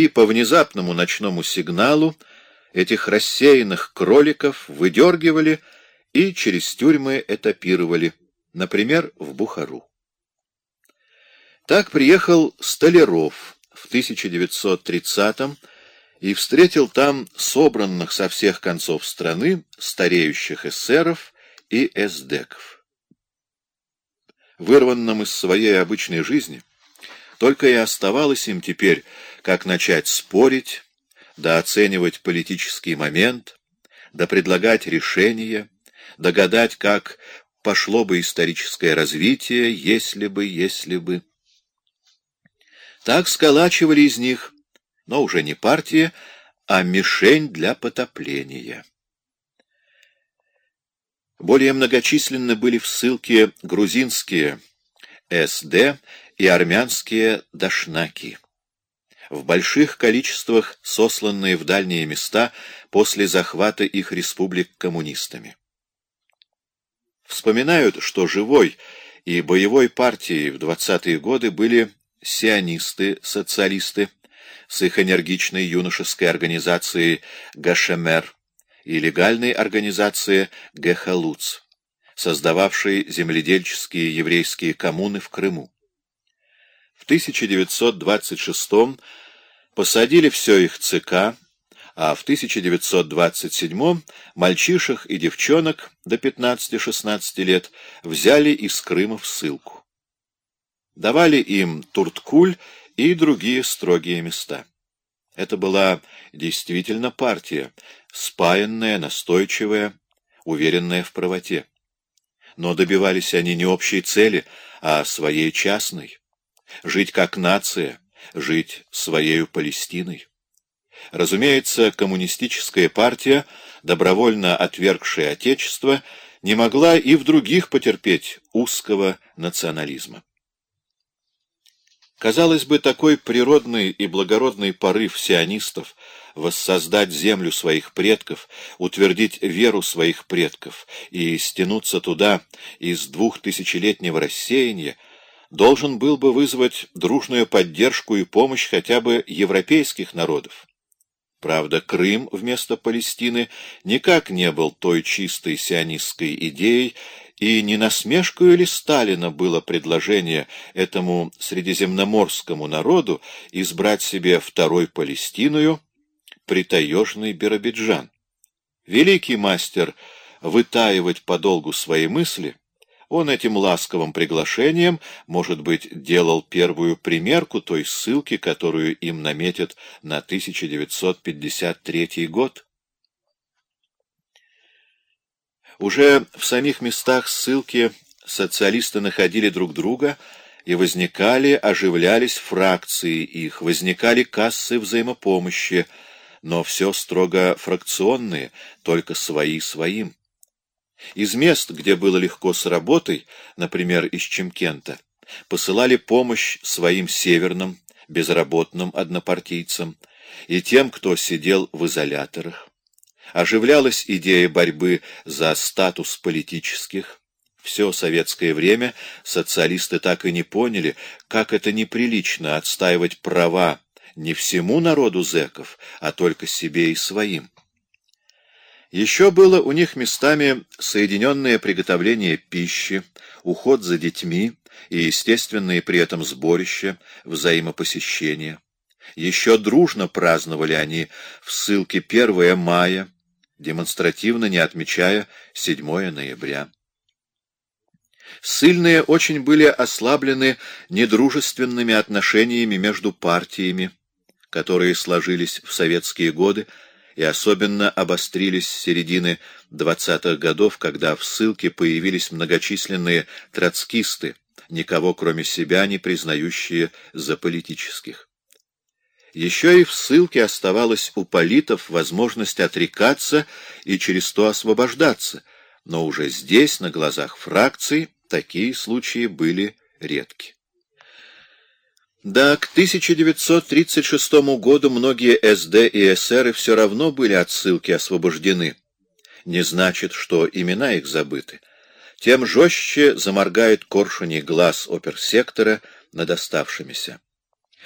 и по внезапному ночному сигналу этих рассеянных кроликов выдергивали и через тюрьмы этапировали, например, в Бухару. Так приехал Столяров в 1930 и встретил там собранных со всех концов страны стареющих эсеров и эсдеков. Вырванным из своей обычной жизни, только и оставалось им теперь, как начать спорить, да оценивать политический момент, да предлагать решения, да гадать, как пошло бы историческое развитие, если бы, если бы. Так сколачивали из них, но уже не партия, а мишень для потопления. Более многочисленны были в ссылке грузинские СД и армянские дашнаки. В больших количествах сосланные в дальние места после захвата их республик коммунистами. Вспоминают, что живой и боевой партией в 20-е годы были сионисты-социалисты с их энергичной юношеской организацией «Гашемер» и легальной организацией «Гехалуц», создававшей земледельческие еврейские коммуны в Крыму. В 1926 посадили все их ЦК, а в 1927 мальчишек и девчонок до 15-16 лет взяли из Крыма в ссылку давали им Турткуль и другие строгие места. Это была действительно партия, спаянная, настойчивая, уверенная в правоте. Но добивались они не общей цели, а своей частной. Жить как нация, жить своею Палестиной. Разумеется, коммунистическая партия, добровольно отвергшая Отечество, не могла и в других потерпеть узкого национализма. Казалось бы, такой природный и благородный порыв сионистов воссоздать землю своих предков, утвердить веру своих предков и стянуться туда из двухтысячелетнего рассеяния, должен был бы вызвать дружную поддержку и помощь хотя бы европейских народов. Правда, Крым вместо Палестины никак не был той чистой сионистской идеей, и не насмешкою ли Сталина было предложение этому средиземноморскому народу избрать себе второй Палестиною, притаежный Биробиджан? Великий мастер вытаивать подолгу свои мысли, он этим ласковым приглашением, может быть, делал первую примерку той ссылки, которую им наметят на 1953 год. Уже в самих местах ссылки социалисты находили друг друга, и возникали, оживлялись фракции их, возникали кассы взаимопомощи, но все строго фракционные, только свои своим. Из мест, где было легко с работой, например, из Чемкента, посылали помощь своим северным, безработным однопартийцам и тем, кто сидел в изоляторах оживлялась идея борьбы за статус политических. Все советское время социалисты так и не поняли, как это неприлично отстаивать права не всему народу зэков, а только себе и своим. Еще было у них местами соединенное приготовление пищи, уход за детьми и естественные при этом сборища, взаимопосещения. Еще дружно праздновали они в ссылке 1 мая, демонстративно не отмечая 7 ноября. Сыльные очень были ослаблены недружественными отношениями между партиями, которые сложились в советские годы и особенно обострились с середины 20-х годов, когда в ссылке появились многочисленные троцкисты, никого кроме себя не признающие за политических. Еще и в ссылке оставалась у политов возможность отрекаться и через то освобождаться, но уже здесь, на глазах фракций, такие случаи были редки. Да, к 1936 году многие СД и СРы все равно были от ссылки освобождены. Не значит, что имена их забыты. Тем жестче заморгает коршуний глаз оперсектора над оставшимися.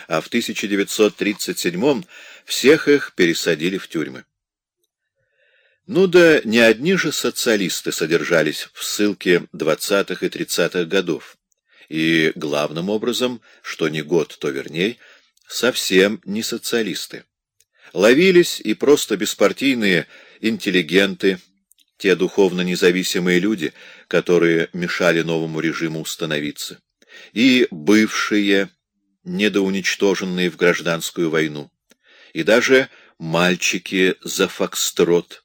а в 1937 всех их пересадили в тюрьмы. Ну да не одни же социалисты содержались в ссылке 20-х и 30-х годов. И главным образом, что не год, то верней, совсем не социалисты. Ловились и просто беспартийные интеллигенты, те духовно независимые люди, которые мешали новому режиму установиться, и бывшие, недоуничтоженные в гражданскую войну, и даже мальчики за фокстрот.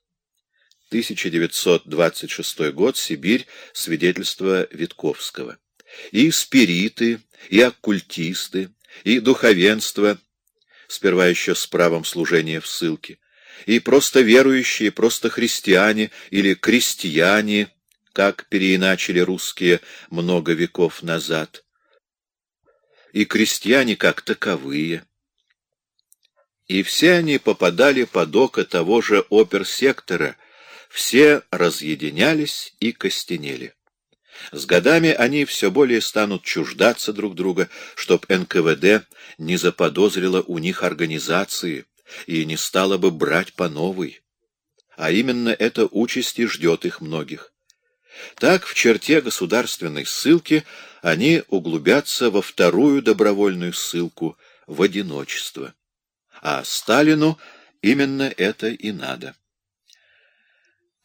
1926 год, Сибирь, свидетельство Витковского. И спириты, и оккультисты, и духовенство, сперва еще с правом служения в ссылке, и просто верующие, просто христиане или крестьяне, как переиначили русские много веков назад, и крестьяне как таковые. И все они попадали под око того же оперсектора, все разъединялись и костенели. С годами они все более станут чуждаться друг друга, чтоб НКВД не заподозрило у них организации и не стало бы брать по новой. А именно эта участь и ждет их многих. Так в черте государственной ссылки они углубятся во вторую добровольную ссылку в одиночество. А Сталину именно это и надо.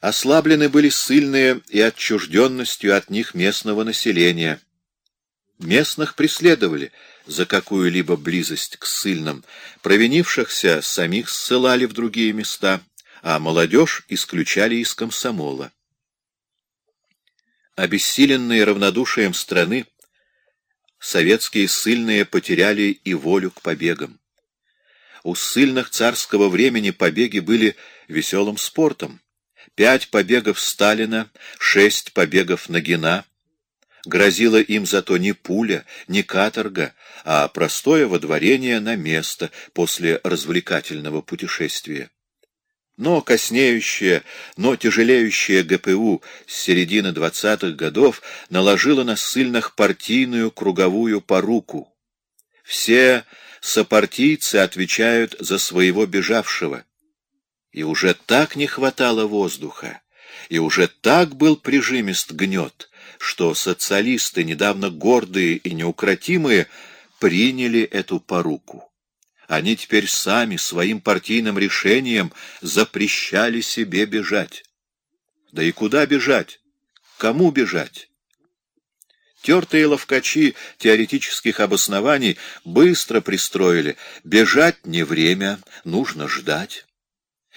Ослаблены были ссыльные и отчужденностью от них местного населения. Местных преследовали за какую-либо близость к ссыльным, провинившихся самих ссылали в другие места, а молодежь исключали из комсомола. Обессиленные равнодушием страны, советские ссыльные потеряли и волю к побегам. У ссыльных царского времени побеги были веселым спортом пять побегов Сталина, шесть побегов Нагина. Грозила им зато не пуля, не каторга, а простое водворение на место после развлекательного путешествия. Но коснеющее, но тяжелеющее ГПУ с середины двадцатых годов наложило на ссыльных партийную круговую поруку. Все сопартийцы отвечают за своего бежавшего. И уже так не хватало воздуха, и уже так был прижимист гнет, что социалисты, недавно гордые и неукротимые, приняли эту поруку. Они теперь сами своим партийным решением запрещали себе бежать. Да и куда бежать? Кому бежать? Тертые ловкачи теоретических обоснований быстро пристроили. Бежать не время, нужно ждать.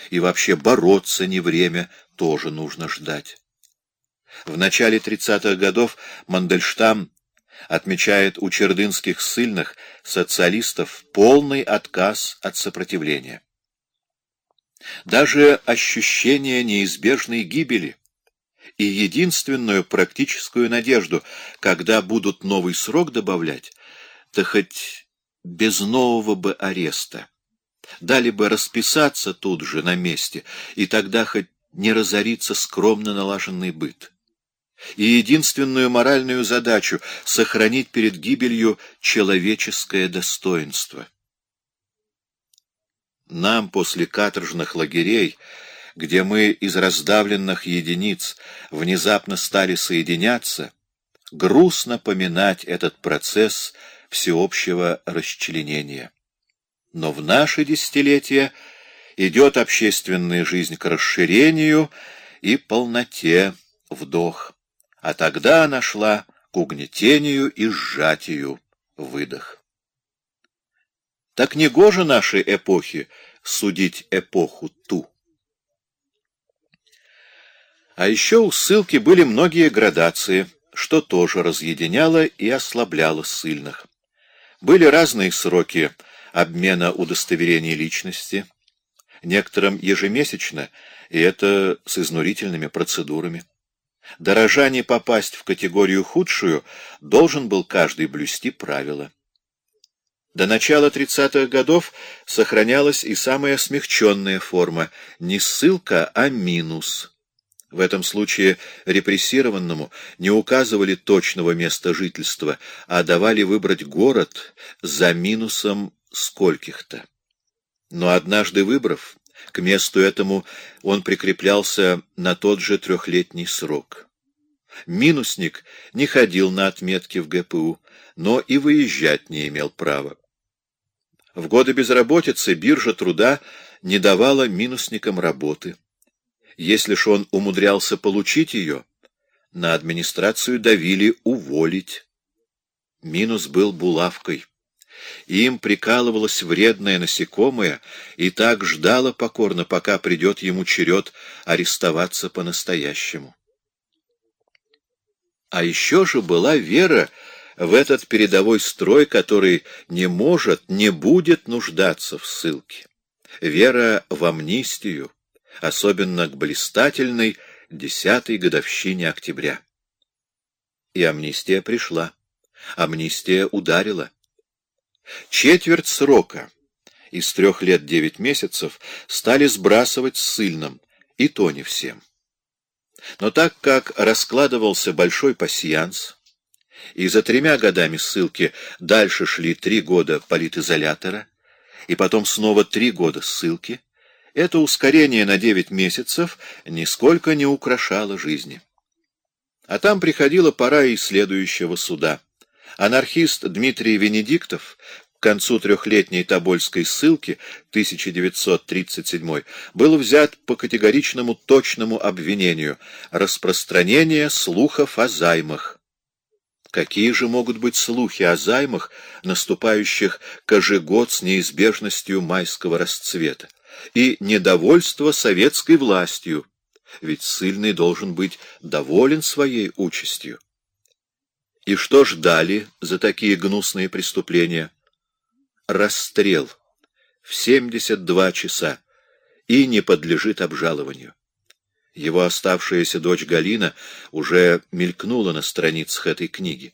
И вообще бороться не время, тоже нужно ждать. В начале 30-х годов Мандельштам отмечает у чердынских ссыльных социалистов полный отказ от сопротивления. Даже ощущение неизбежной гибели и единственную практическую надежду, когда будут новый срок добавлять, то хоть без нового бы ареста дали бы расписаться тут же, на месте, и тогда хоть не разорится скромно налаженный быт. И единственную моральную задачу — сохранить перед гибелью человеческое достоинство. Нам после каторжных лагерей, где мы из раздавленных единиц внезапно стали соединяться, грустно поминать этот процесс всеобщего расчленения. Но в наши десятилетия идет общественная жизнь к расширению и полноте вдох, а тогда она шла к угнетению и сжатию выдох. Так не гоже нашей эпохи судить эпоху ту. А еще у ссылки были многие градации, что тоже разъединяло и ослабляло ссыльных. Были разные сроки обмена удостоверений личности, некоторым ежемесячно, и это с изнурительными процедурами. Дорожа не попасть в категорию худшую, должен был каждый блюсти правила. До начала 30-х годов сохранялась и самая смягченная форма, не ссылка, а минус. В этом случае репрессированному не указывали точного места жительства, а давали выбрать город за минусом скольких-то. Но однажды выбрав, к месту этому он прикреплялся на тот же трехлетний срок. Минусник не ходил на отметки в ГПУ, но и выезжать не имел права. В годы безработицы биржа труда не давала минусникам работы. Если ж он умудрялся получить ее, на администрацию давили уволить. Минус был булавкой. Им прикалывалось вредное насекомое и так ждало покорно, пока придет ему черед арестоваться по-настоящему. А еще же была вера в этот передовой строй, который не может, не будет нуждаться в ссылке. Вера в амнистию, особенно к блистательной десятой годовщине октября. И амнистия пришла. Амнистия ударила. Четверть срока из трех лет девять месяцев стали сбрасывать ссыльным, и то не всем. Но так как раскладывался большой пасьянс, и за тремя годами ссылки дальше шли три года политизолятора, и потом снова три года ссылки, это ускорение на девять месяцев нисколько не украшало жизни. А там приходила пора и следующего суда. Анархист Дмитрий Венедиктов к концу трехлетней Тобольской ссылки 1937 был взят по категоричному точному обвинению распространение слухов о займах. Какие же могут быть слухи о займах, наступающих кажегод с неизбежностью майского расцвета, и недовольство советской властью, ведь ссыльный должен быть доволен своей участью. И что ждали за такие гнусные преступления? расстрел в 72 часа и не подлежит обжалованию. Его оставшаяся дочь Галина уже мелькнула на страницах этой книги.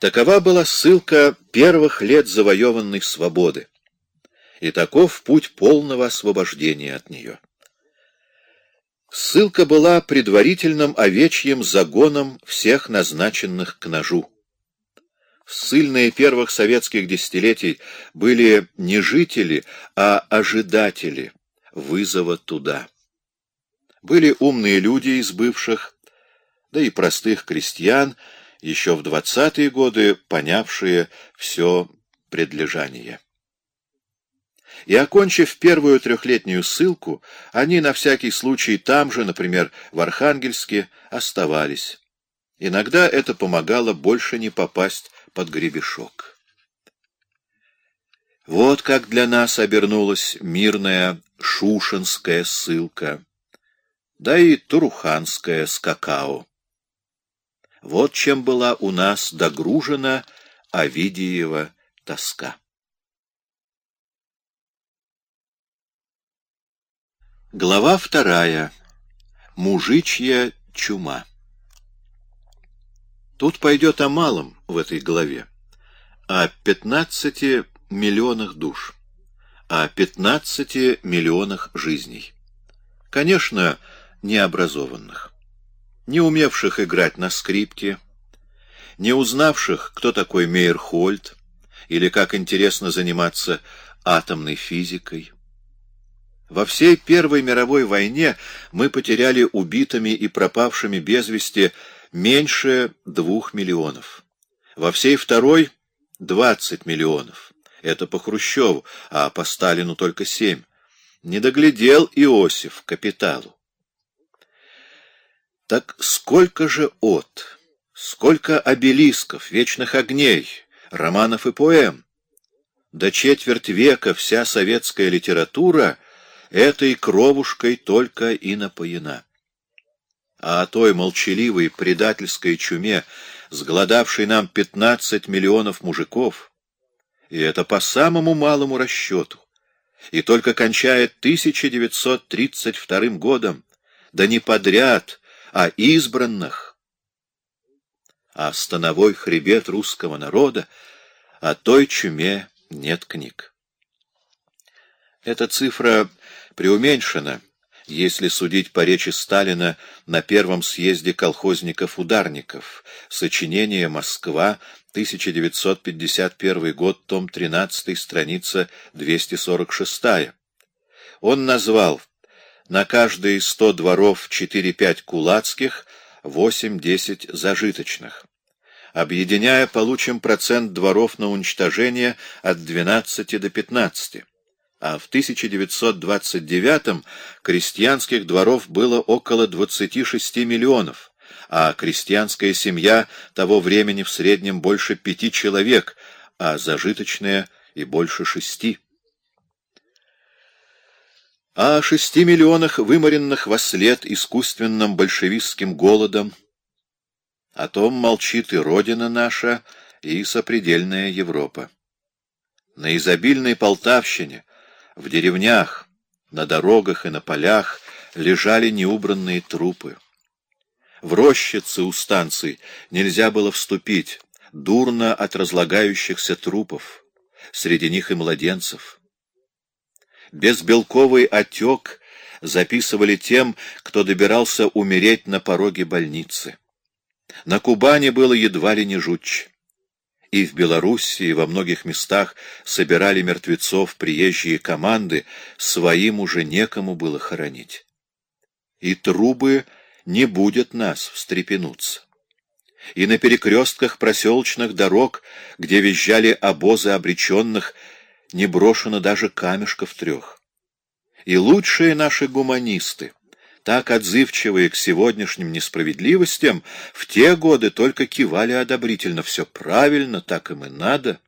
Такова была ссылка первых лет завоеванной свободы, и таков путь полного освобождения от нее. Ссылка была предварительным овечьим загоном всех назначенных к ножу. Ссыльные первых советских десятилетий были не жители, а ожидатели вызова туда. Были умные люди из бывших, да и простых крестьян, еще в двадцатые годы понявшие все предлежание. И, окончив первую трехлетнюю ссылку, они на всякий случай там же, например, в Архангельске, оставались. Иногда это помогало больше не попасть под гребешок. Вот как для нас обернулась мирная шушенская ссылка, да и туруханская с какао. Вот чем была у нас догружена Овидиева тоска. Глава вторая. Мужичья чума. Тут пойдет о малом в этой главе, о 15 миллионах душ, о 15 миллионах жизней. Конечно, необразованных, не умевших играть на скрипке, не узнавших, кто такой Мейерхольд, или как интересно заниматься атомной физикой. Во всей Первой мировой войне мы потеряли убитыми и пропавшими без вести меньше двух миллионов. Во всей второй — двадцать миллионов. Это по Хрущеву, а по Сталину только семь. Не доглядел Иосиф капиталу. Так сколько же от, сколько обелисков, вечных огней, романов и поэм? До четверть века вся советская литература этой кровушкой только и напоена а о той молчаливой предательской чуме, сгладавшей нам 15 миллионов мужиков, и это по самому малому расчету, и только кончая 1932 годом, да не подряд, а избранных, а становой хребет русского народа, о той чуме нет книг. Эта цифра преуменьшена, если судить по речи Сталина на первом съезде колхозников-ударников, сочинение «Москва», 1951 год, том 13, страница 246. Он назвал на каждые 100 дворов 4-5 кулацких, 8-10 зажиточных. Объединяя, получим процент дворов на уничтожение от 12 до 15 а в 1929 крестьянских дворов было около 26 миллионов, а крестьянская семья того времени в среднем больше пяти человек, а зажиточная и больше шести. О шести миллионах выморенных во след искусственным большевистским голодом, о том молчит и Родина наша, и сопредельная Европа. На изобильной Полтавщине в деревнях, на дорогах и на полях лежали неубранные трупы. В рощицы у станций нельзя было вступить, дурно от разлагающихся трупов, среди них и младенцев. Безбелковый отек записывали тем, кто добирался умереть на пороге больницы. На Кубани было едва ли не жутче и в Белоруссии во многих местах собирали мертвецов приезжие команды, своим уже некому было хоронить. И трубы не будет нас встрепенуться. И на перекрестках проселочных дорог, где визжали обозы обреченных, не брошено даже камешков трех. И лучшие наши гуманисты — так отзывчивые к сегодняшним несправедливостям, в те годы только кивали одобрительно. Все правильно, так им и надо.